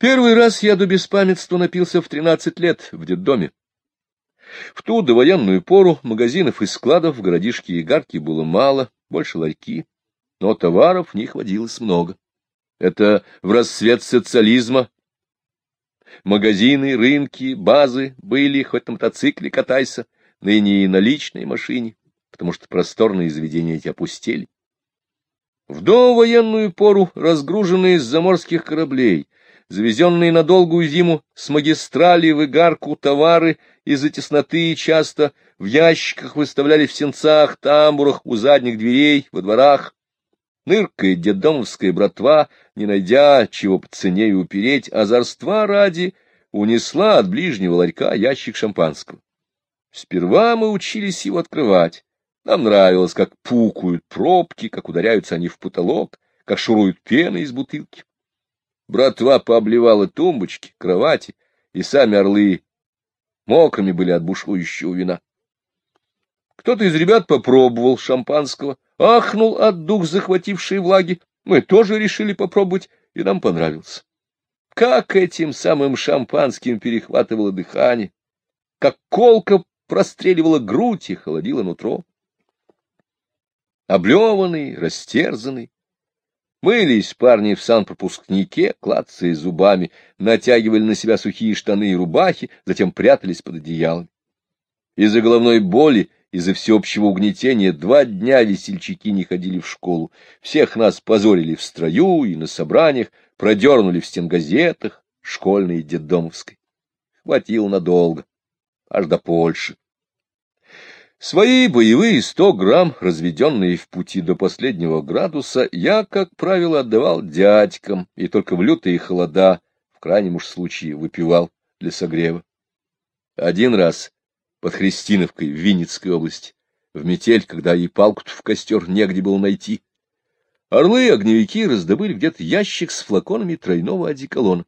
Первый раз я до беспамятства напился в тринадцать лет в детдоме. В ту довоенную пору магазинов и складов в городишке Игарки было мало, больше ларьки, но товаров в них водилось много. Это в расцвет социализма. Магазины, рынки, базы были, хоть на мотоцикле катайся, ныне и на личной машине, потому что просторные заведения эти опустели. В довоенную пору, разгруженные с заморских кораблей, завезенные на долгую зиму с магистрали в Игарку товары из-за тесноты часто в ящиках выставляли в сенцах, тамбурах, у задних дверей, во дворах. Ныркает деддомовская братва, не найдя чего по цене и упереть, озорства ради унесла от ближнего ларька ящик шампанского. Сперва мы учились его открывать. Нам нравилось, как пукают пробки, как ударяются они в потолок, как шуруют пена из бутылки. Братва пообливала тумбочки, кровати, и сами орлы мокрыми были от бушующего вина. Кто-то из ребят попробовал шампанского, ахнул от дух захватившей влаги. Мы тоже решили попробовать, и нам понравилось. Как этим самым шампанским перехватывало дыхание, как колка простреливала грудь и холодила нутро. Облеванный, растерзанный, Мылись парни в санпропускнике, клацая зубами, натягивали на себя сухие штаны и рубахи, затем прятались под одеялом. Из-за головной боли, из-за всеобщего угнетения два дня весельчаки не ходили в школу. Всех нас позорили в строю и на собраниях, продернули в стенгазетах, школьной и детдомовской. Хватило надолго, аж до Польши. Свои боевые сто грамм, разведенные в пути до последнего градуса, я, как правило, отдавал дядькам, и только в лютые холода, в крайнем уж случае, выпивал для согрева. Один раз под Христиновкой в Винницкой области, в метель, когда и палку в костер негде было найти, орлы и огневики раздобыли где-то ящик с флаконами тройного одеколона.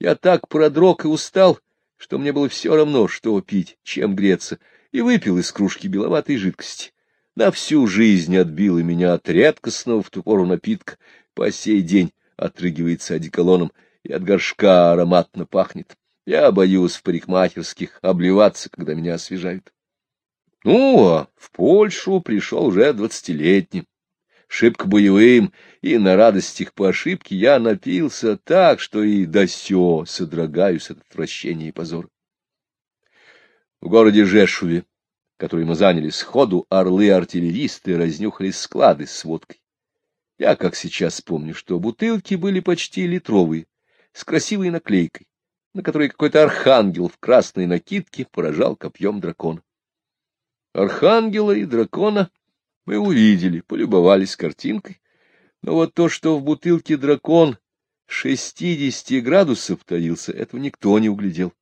Я так продрог и устал, что мне было все равно, что пить, чем греться — и выпил из кружки беловатой жидкости. На всю жизнь отбила меня от редкостного в ту пору напитка, по сей день отрыгивается одеколоном и от горшка ароматно пахнет. Я боюсь в парикмахерских обливаться, когда меня освежают. Ну, а в Польшу пришел уже двадцатилетним, шибко боевым, и на радостях по ошибке я напился так, что и до сё содрогаюсь от отвращения и позора. В городе Жешуве, который мы заняли сходу, орлы-артиллеристы разнюхали склады с водкой. Я, как сейчас помню, что бутылки были почти литровые, с красивой наклейкой, на которой какой-то архангел в красной накидке поражал копьем дракона. Архангела и дракона мы увидели, полюбовались картинкой, но вот то, что в бутылке дракон шестидесяти градусов таился, этого никто не углядел.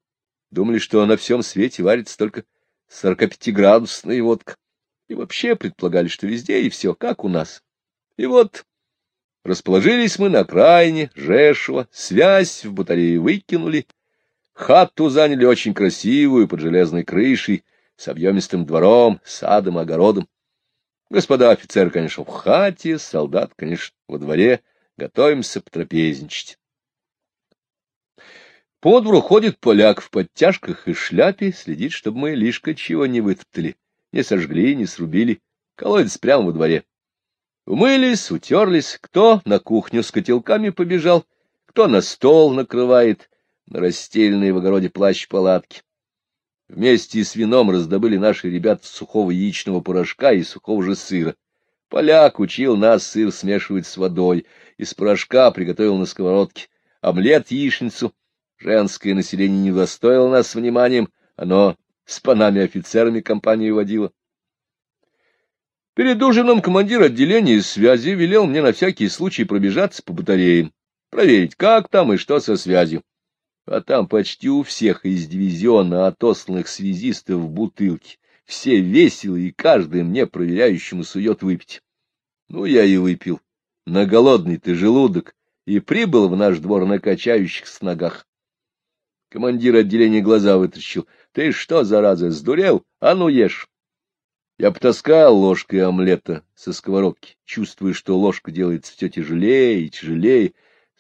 Думали, что на всем свете варится только сорокапятиградусная водка. И вообще предполагали, что везде и все, как у нас. И вот расположились мы на окраине Жешева, связь в батарее выкинули, хату заняли очень красивую, под железной крышей, с объемистым двором, садом огородом. Господа офицеры, конечно, в хате, солдат, конечно, во дворе, готовимся потрапезничать. По двору ходит поляк в подтяжках и шляпе, следит, чтобы мы лишко чего не вытоптали, не сожгли, не срубили. Колодец прямо во дворе. Умылись, утерлись, кто на кухню с котелками побежал, кто на стол накрывает, на расстеленные в огороде плащ-палатки. Вместе с вином раздобыли наши ребята сухого яичного порошка и сухого же сыра. Поляк учил нас сыр смешивать с водой, из порошка приготовил на сковородке омлет яичницу — Женское население не удостоило нас вниманием, оно с панами-офицерами компанию водило. Перед ужином командир отделения связи велел мне на всякий случай пробежаться по батареям, проверить, как там и что со связью. А там почти у всех из дивизиона отосланных связистов в бутылке. Все весело, и каждый мне проверяющему сует выпить. Ну, я и выпил. На голодный ты желудок. И прибыл в наш двор на качающихся ногах. Командир отделения глаза вытащил. — Ты что, зараза, сдурел? А ну ешь! Я потаскал ложкой омлета со сковородки, чувствуя, что ложка делается все тяжелее и тяжелее.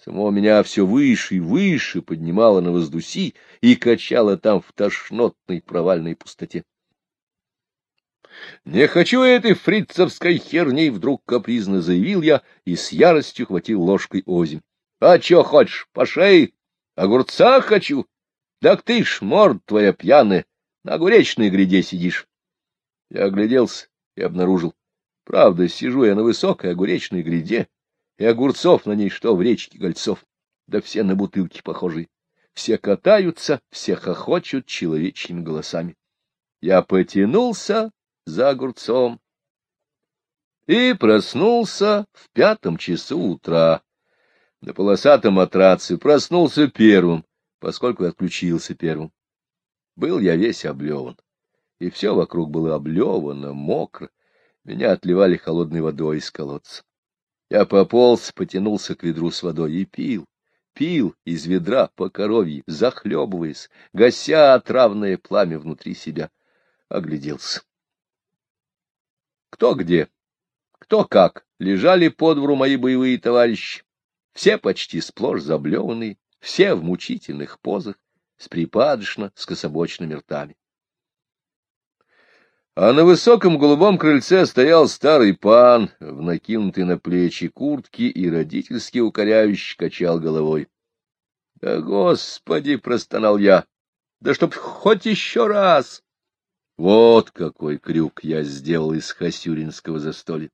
Само меня все выше и выше поднимало на воздуси и качало там в тошнотной провальной пустоте. «Не хочу этой фрицевской херней!» — вдруг капризно заявил я и с яростью хватил ложкой озим. «А чё хочешь, по шее? Огурца хочу? Так ты ж, морд твоя пьяная, на огуречной гряде сидишь!» Я огляделся и обнаружил. Правда, сижу я на высокой огуречной гряде, и огурцов на ней что в речке гольцов, да все на бутылки похожи. Все катаются, все хохочут человечьими голосами. Я потянулся за огурцом и проснулся в пятом часу утра. На полосатом матраце проснулся первым, поскольку отключился первым. Был я весь облеван, и все вокруг было облевано, мокро. Меня отливали холодной водой из колодца. Я пополз, потянулся к ведру с водой и пил, пил из ведра по коровье, захлебываясь, гася отравное пламя внутри себя. Огляделся. Кто где, кто как, лежали по двору мои боевые товарищи. Все почти сплошь заблеванные, все в мучительных позах, с припадочно скособочными ртами. А на высоком голубом крыльце стоял старый пан, в накинутой на плечи куртке и родительски укоряюще качал головой. — Да, Господи! — простонал я. — Да чтоб хоть еще раз! Вот какой крюк я сделал из хасюринского застолья.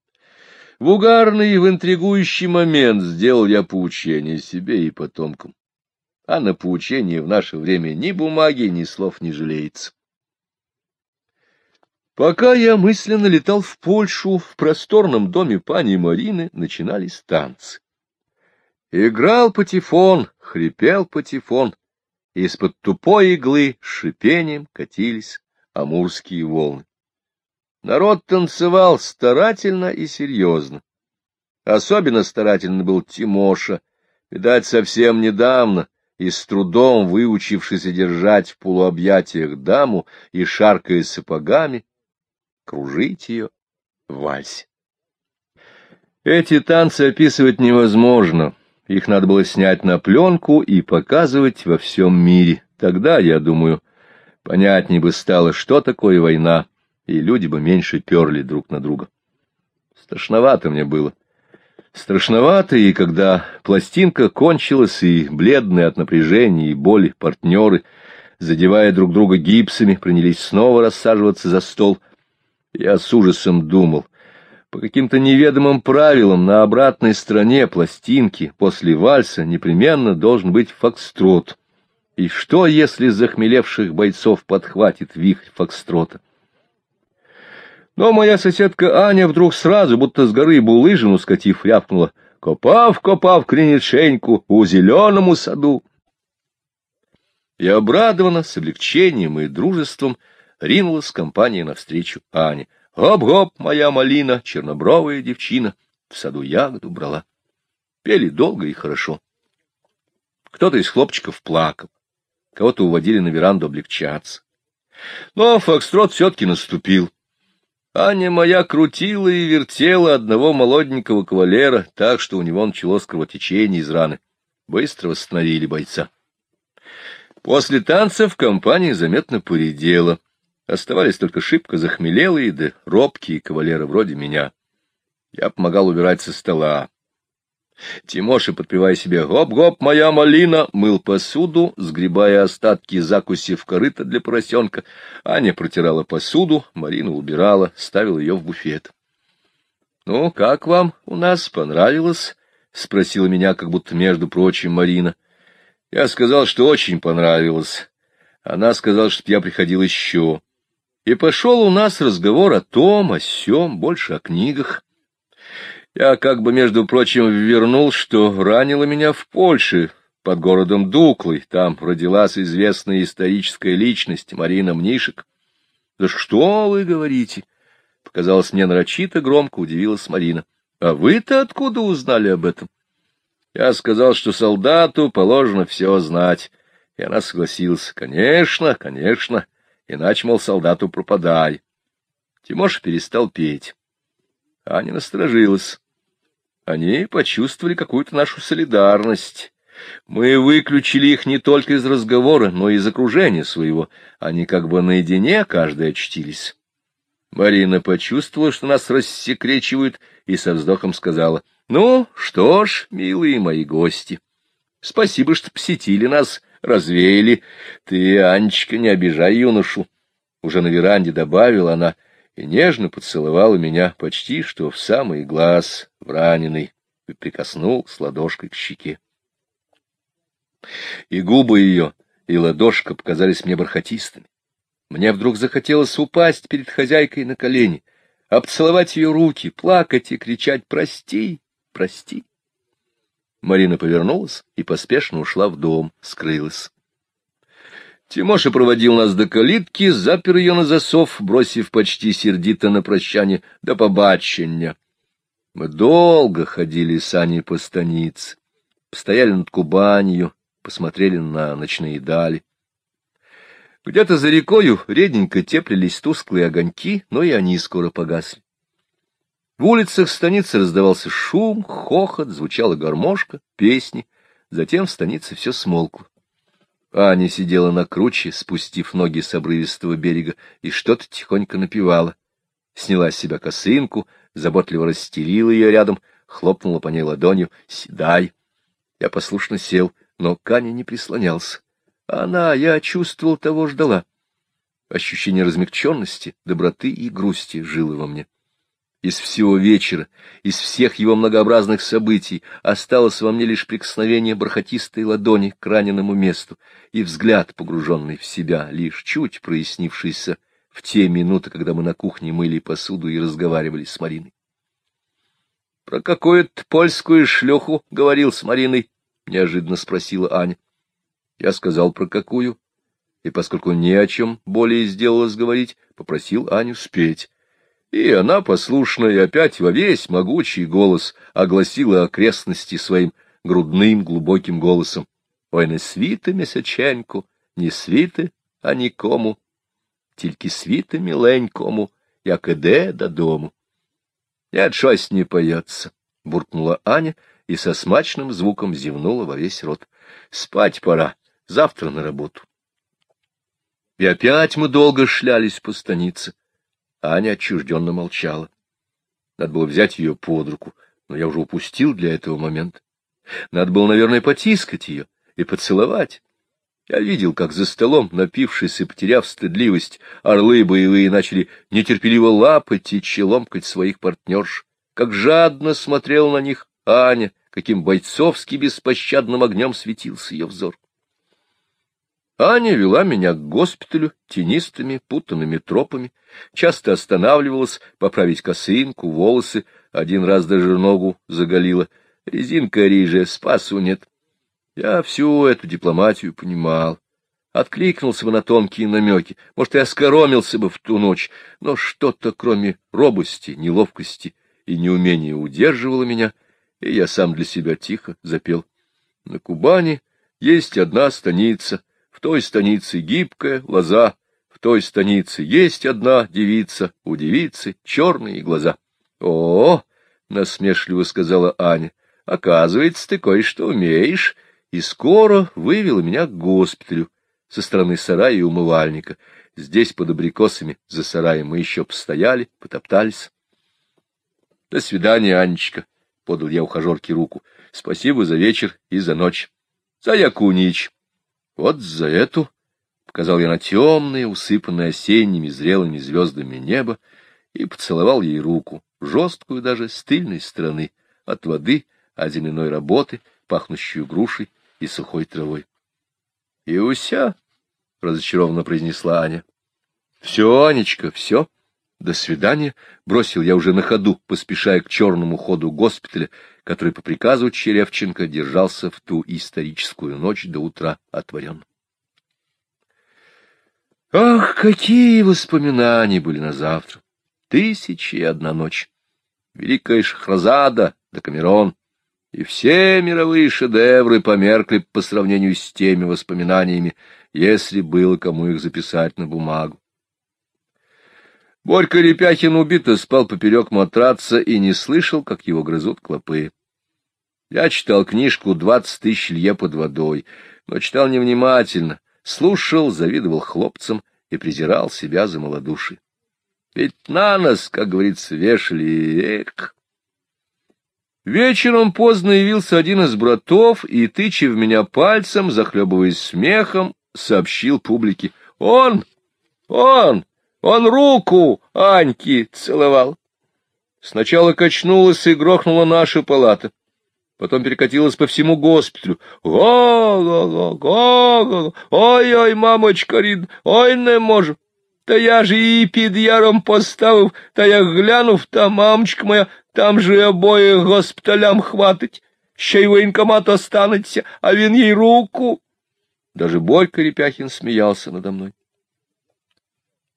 В угарный и в интригующий момент сделал я поучение себе и потомкам. А на поучение в наше время ни бумаги, ни слов не жалеется. Пока я мысленно летал в Польшу, в просторном доме пани Марины начинались танцы. Играл патефон, хрипел патефон, из-под тупой иглы шипением катились амурские волны. Народ танцевал старательно и серьезно. Особенно старательно был Тимоша, видать, совсем недавно, и с трудом выучившийся держать в полуобъятиях даму и, шаркая сапогами, кружить ее в вальсе. Эти танцы описывать невозможно. Их надо было снять на пленку и показывать во всем мире. Тогда, я думаю, понятнее бы стало, что такое война, и люди бы меньше перли друг на друга. Страшновато мне было. Страшновато, и когда пластинка кончилась, и бледные от напряжения и боли партнеры, задевая друг друга гипсами, принялись снова рассаживаться за стол — я с ужасом думал, по каким-то неведомым правилам на обратной стороне пластинки после вальса непременно должен быть фокстрот. И что, если захмелевших бойцов подхватит вихрь фокстрота? Но моя соседка Аня вдруг сразу, будто с горы булыжину скатив, рявкнула «Копав, копав, кренит шеньку у зеленому саду!» И обрадованно, с облегчением и дружеством, ринулась компания навстречу Ане. «Гоп-гоп, моя малина, чернобровая девчина!» В саду ягоду брала. Пели долго и хорошо. Кто-то из хлопчиков плакал, кого-то уводили на веранду облегчаться. Но фокстрот все-таки наступил. Аня моя крутила и вертела одного молоденького кавалера, так что у него началось кровотечение из раны. Быстро восстановили бойца. После танцев компания заметно поредела. Оставались только шибко захмелелые да робкие кавалеры вроде меня. Я помогал убирать со стола. Тимоша, подпевая себе «Гоп-гоп, моя малина!» мыл посуду, сгребая остатки закуси в корыто для поросенка. Аня протирала посуду, Марина убирала, ставила ее в буфет. — Ну, как вам у нас понравилось? — спросила меня, как будто, между прочим, Марина. Я сказал, что очень понравилось. Она сказала, что я приходил еще. И пошел у нас разговор о том, о сём, больше о книгах. Я как бы, между прочим, вернул, что ранило меня в Польше, под городом Дуклой. Там родилась известная историческая личность Марина Мнишек. — Да что вы говорите? — показалось мне нарочито, громко удивилась Марина. — А вы-то откуда узнали об этом? Я сказал, что солдату положено все знать. И она согласилась. — Конечно, конечно. — иначе, мол, солдату пропадай. Тимоша перестал петь. Аня насторожилась. Они почувствовали какую-то нашу солидарность. Мы выключили их не только из разговора, но и из окружения своего. Они как бы наедине каждый очтились. Марина почувствовала, что нас рассекречивают, и со вздохом сказала, — Ну, что ж, милые мои гости, спасибо, что посетили нас, развеяли. Ты, Анечка, не обижай юношу. Уже на веранде добавила она и нежно поцеловала меня почти что в самый глаз, в раненый, и прикоснул с ладошкой к щеке. И губы ее, и ладошка показались мне бархатистыми. Мне вдруг захотелось упасть перед хозяйкой на колени, обцеловать ее руки, плакать и кричать «Прости, прости!». Марина повернулась и поспешно ушла в дом, скрылась. Тимоша проводил нас до калитки, запер ее на засов, бросив почти сердито на прощание «До побачення!». Мы долго ходили с Аней по станице, постояли над Кубанью, посмотрели на ночные дали. Где-то за рекою реденько теплились тусклые огоньки, но и они скоро погасли. В улицах станицы раздавался шум, хохот, звучала гармошка, песни. Затем в станице все смолкло. Аня сидела на круче, спустив ноги с обрывистого берега, и что-то тихонько напевала. Сняла с себя косынку, заботливо расстелила ее рядом, хлопнула по ней ладонью «Седай!». Я послушно сел, но к Ане не прислонялся. Она, я чувствовал, того ждала. Ощущение размягченности, доброты и грусти жило во мне. Из всего вечера, из всех его многообразных событий осталось во мне лишь прикосновение бархатистой ладони к раненому месту и взгляд, погруженный в себя, лишь чуть прояснившийся в те минуты, когда мы на кухне мыли посуду и разговаривали с Мариной. — Про какую-то польскую шлюху говорил с Мариной? — неожиданно спросила Аня. Я сказал, про какую, и, поскольку ни о чем более сделалось говорить, попросил Аню спеть. И она, послушная, и опять во весь могучий голос огласила окрестности своим грудным глубоким голосом. Ой, не світи, месяченьку, не світи, а нікому, тільки світи миленькому, як іде додому. Нет, щось не поется, — буркнула Аня и со смачным звуком зевнула во весь рот. — Спать пора, завтра на работу. И опять мы долго шлялись по станице. Аня отчужденно молчала. Надо было взять ее под руку, но я уже упустил для этого момент. Надо было, наверное, потискать ее и поцеловать. Я видел, как за столом, напившись и потеряв стыдливость, орлы боевые начали нетерпеливо лапать и челомкать своих партнерш, как жадно смотрел на них Аня, каким бойцовски беспощадным огнем светился ее взор. Аня вела меня к госпиталю тенистыми, путанными тропами, часто останавливалась поправить косынку, волосы, один раз даже ногу заголила. Резинка рижая, спасу нет. Я всю эту дипломатию понимал. Откликнулся бы на тонкие намеки, может, и оскоромился бы в ту ночь, но что-то, кроме робости, неловкости и неумения, удерживало меня, и я сам для себя тихо запел. На Кубани есть одна станица — в той станице гибкая лоза, в той станице есть одна девица, у девицы черные глаза. — О, — насмешливо сказала Аня, — оказывается, ты кое-что умеешь, и скоро вывела меня к госпиталю со стороны сарая и умывальника. Здесь под абрикосами за сараем мы еще постояли, потоптались. — До свидания, Анечка, — подал я ухажерке руку. — Спасибо за вечер и за ночь. — За Якунич. Вот за эту, — показал я на темное, усыпанное осенними зрелыми звездами небо, и поцеловал ей руку, жесткую даже с тыльной стороны, от воды, от земляной работы, пахнущую грушей и сухой травой. — И уся, — разочарованно произнесла Аня. — Все, Анечка, все. До свидания. Бросил я уже на ходу, поспешая к черному ходу госпиталя, который по приказу Черевченко держался в ту историческую ночь до утра отворен. Ах, какие воспоминания были на завтра! Тысячи и одна ночь. Великая Шахразада, Декамерон, и все мировые шедевры померкли по сравнению с теми воспоминаниями, если было кому их записать на бумагу. Борька Репяхин убито спал поперек матраца и не слышал, как его грызут клопы. Я читал книжку «Двадцать тысяч лье под водой», но читал невнимательно, слушал, завидовал хлопцам и презирал себя за малодушие. Ведь на нас, как говорится, вешали, эх! Вечером поздно явился один из братов и, тыча меня пальцем, захлебываясь смехом, сообщил публике. Он, он, он руку Аньки целовал. Сначала качнулась и грохнула наша палата потом перекатилась по всему госпиталю. Го-го-го-го-го! Ой-ой, мамочка рід, ой, не можу. Та я ж її під яром поставив, та як глянув, та мамочка моя, там же обоє госпіталям хватить. Ще й воєнкомат останеться, а він їй руку. Даже Борька Репяхин смеялся надо мной.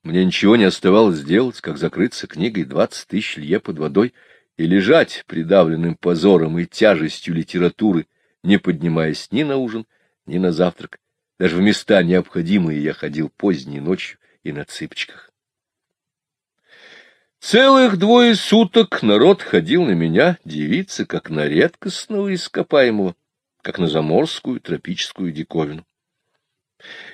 Мне ничего не оставалось сделать, как закрыться книгой «Двадцать тысяч лье под водой» и лежать придавленным позором и тяжестью литературы, не поднимаясь ни на ужин, ни на завтрак. Даже в места необходимые я ходил поздней ночью и на цыпочках. Целых двое суток народ ходил на меня девица, как на редкостного ископаемого, как на заморскую тропическую диковину.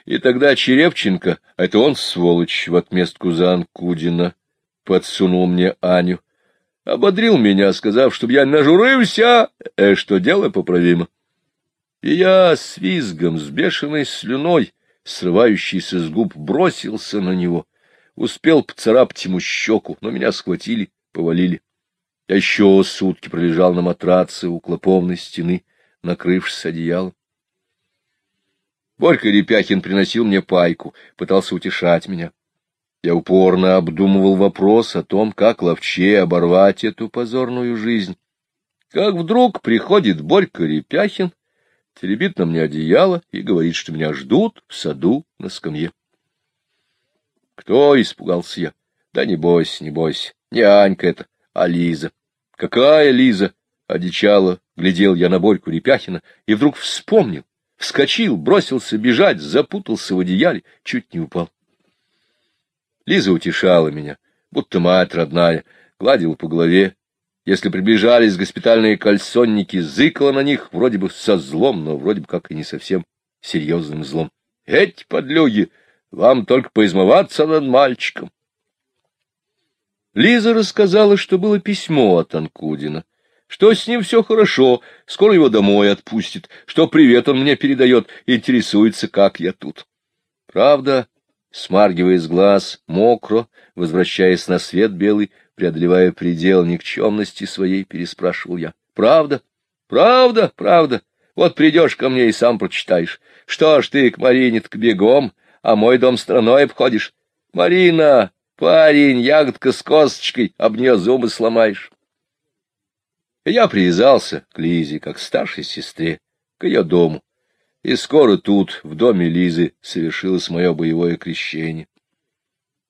И тогда Черепченко, а это он, сволочь, в отместку за Анкудина, подсунул мне Аню, ободрил меня, сказав, чтобы я нажурился, э, что дело поправимо. И я с визгом, с бешеной слюной, срывающейся с губ, бросился на него. Успел поцарапать ему щеку, но меня схватили, повалили. Я еще сутки пролежал на матраце у клоповной стены, накрывшись одеялом. Борька Репяхин приносил мне пайку, пытался утешать меня. Я упорно обдумывал вопрос о том, как ловче оборвать эту позорную жизнь. Как вдруг приходит Борька Репяхин, теребит на мне одеяло и говорит, что меня ждут в саду на скамье. Кто испугался я? Да не бойся, не бойся, не Анька это, а Лиза. Какая Лиза? Одичала, глядел я на Борьку Репяхина и вдруг вспомнил, вскочил, бросился бежать, запутался в одеяле, чуть не упал. Лиза утешала меня, будто мать родная, гладила по голове. Если приближались госпитальные кальсонники, зыкала на них вроде бы со злом, но вроде бы как и не совсем серьезным злом. Эти подлюги, вам только поизмываться над мальчиком. Лиза рассказала, что было письмо от Анкудина, что с ним все хорошо, скоро его домой отпустит, что привет он мне передает, интересуется, как я тут. Правда, смаргивая с глаз, мокро, возвращаясь на свет белый, преодолевая предел никчемности своей, переспрашивал я. — Правда? Правда? Правда? Вот придешь ко мне и сам прочитаешь. Что ж ты к Марине к бегом, а мой дом страной обходишь? Марина, парень, ягодка с косточкой, об нее зубы сломаешь. Я привязался к Лизе, как старшей сестре, к ее дому и скоро тут, в доме Лизы, совершилось мое боевое крещение.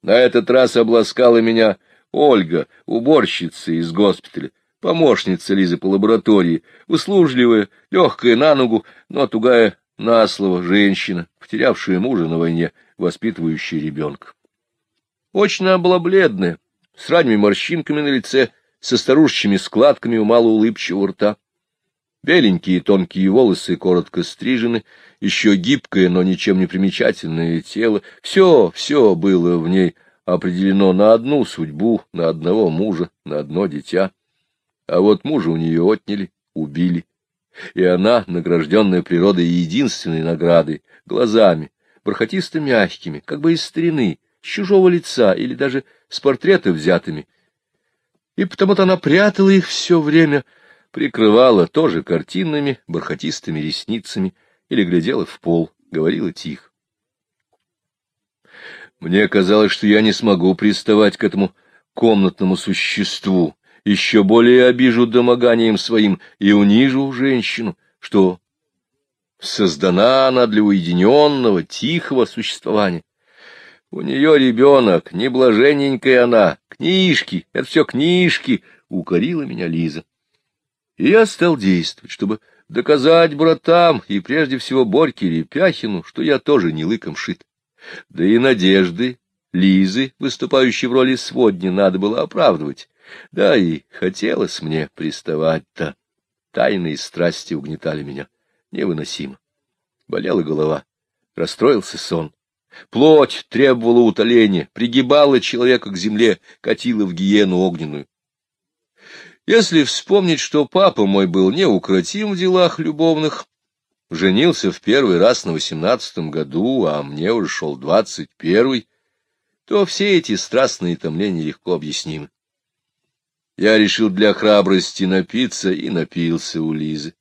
На этот раз обласкала меня Ольга, уборщица из госпиталя, помощница Лизы по лаборатории, услужливая, легкая на ногу, но тугая на слово женщина, потерявшая мужа на войне, воспитывающая ребенка. Очень она была бледная, с ранними морщинками на лице, со старушечьими складками у малоулыбчивого рта. Беленькие тонкие волосы коротко стрижены, еще гибкое, но ничем не примечательное тело. Все, все было в ней определено на одну судьбу, на одного мужа, на одно дитя. А вот мужа у нее отняли, убили. И она, награжденная природой единственной наградой, глазами, бархатисто-мягкими, как бы из старины, с чужого лица или даже с портрета взятыми. И потому-то она прятала их все время, прикрывала тоже картинными, бархатистыми ресницами или глядела в пол, говорила тихо. Мне казалось, что я не смогу приставать к этому комнатному существу, еще более обижу домоганием своим и унижу женщину, что создана она для уединенного, тихого существования. У нее ребенок, не блаженненькая она, книжки, это все книжки, — укорила меня Лиза. И я стал действовать, чтобы доказать братам и прежде всего Борьке Репяхину, что я тоже не лыком шит. Да и надежды Лизы, выступающей в роли сводни, надо было оправдывать. Да и хотелось мне приставать-то. Тайные страсти угнетали меня невыносимо. Болела голова, расстроился сон. Плоть требовала утоления, пригибала человека к земле, катила в гиену огненную. Если вспомнить, что папа мой был неукротим в делах любовных, женился в первый раз на восемнадцатом году, а мне уже шел двадцать первый, то все эти страстные томления легко объяснимы. Я решил для храбрости напиться и напился у Лизы.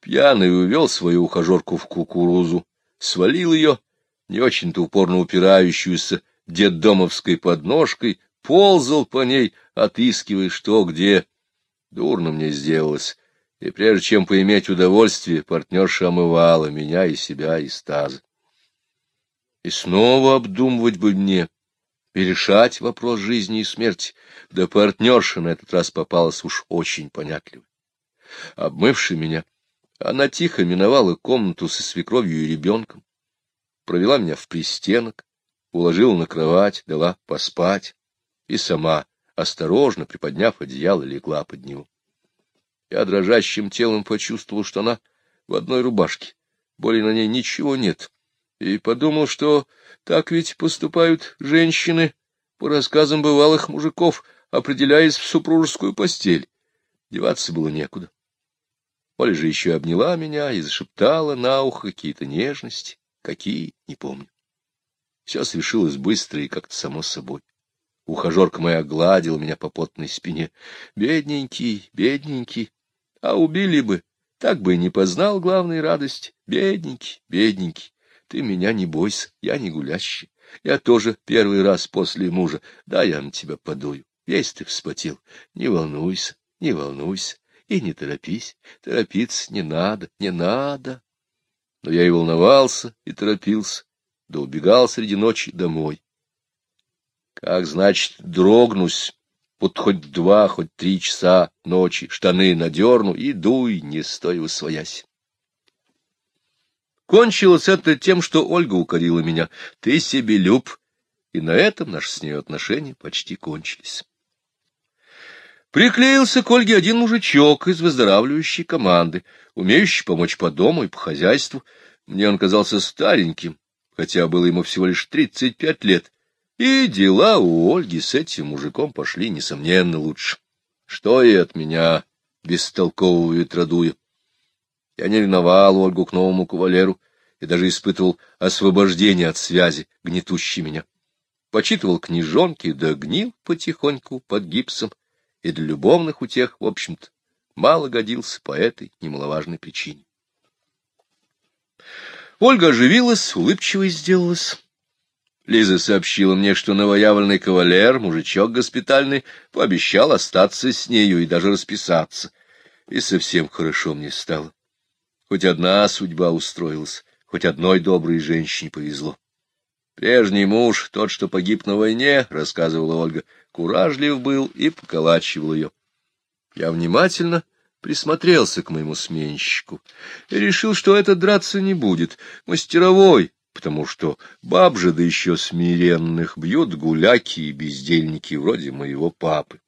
Пьяный увел свою ухажерку в кукурузу, свалил ее, не очень-то упорно упирающуюся детдомовской подножкой, ползал по ней, отыскивая что где. Дурно мне сделалось, и прежде чем поиметь удовольствие, партнерша омывала меня и себя из таза. И снова обдумывать бы мне, и решать вопрос жизни и смерти, да партнерша на этот раз попалась уж очень понятливой. Обмывши меня, она тихо миновала комнату со свекровью и ребенком, провела меня в пристенок, уложила на кровать, дала поспать и сама, осторожно приподняв одеяло, легла под него. Я дрожащим телом почувствовал, что она в одной рубашке, более на ней ничего нет, и подумал, что так ведь поступают женщины по рассказам бывалых мужиков, определяясь в супружескую постель. Деваться было некуда. Оля же еще обняла меня и зашептала на ухо какие-то нежности. Какие, не помню. Все совершилось быстро и как-то само собой. Ухажерка моя гладила меня по потной спине. Бедненький, бедненький. А убили бы, так бы и не познал главной радости. Бедненький, бедненький. Ты меня не бойся, я не гулящий. Я тоже первый раз после мужа. Да, я на тебя подую. Весь ты вспотел. Не волнуйся, не волнуйся. И не торопись. Торопиться не надо, не надо. Но я и волновался, и торопился, да убегал среди ночи домой. Как, значит, дрогнусь, вот хоть два, хоть три часа ночи, штаны надерну и дуй, не стой усвоясь. Кончилось это тем, что Ольга укорила меня. Ты себе люб. И на этом наши с ней отношения почти кончились. Приклеился к Ольге один мужичок из выздоравливающей команды, умеющий помочь по дому и по хозяйству. Мне он казался стареньким, хотя было ему всего лишь тридцать пять лет, и дела у Ольги с этим мужиком пошли, несомненно, лучше. Что и от меня, бестолкового ветродуя. Я не ревновал Ольгу к новому кавалеру и даже испытывал освобождение от связи, гнетущей меня. Почитывал книжонки, да гнил потихоньку под гипсом, и для любовных утех, в общем-то, мало годился по этой немаловажной причине. Ольга оживилась, улыбчивой сделалась. Лиза сообщила мне, что новоявленный кавалер, мужичок госпитальный, пообещал остаться с нею и даже расписаться. И совсем хорошо мне стало. Хоть одна судьба устроилась, хоть одной доброй женщине повезло. Прежний муж, тот, что погиб на войне, — рассказывала Ольга, — куражлив был и поколачивал ее. Я внимательно присмотрелся к моему сменщику и решил, что этот драться не будет, мастеровой, потому что баб же да еще смиренных бьют гуляки и бездельники вроде моего папы.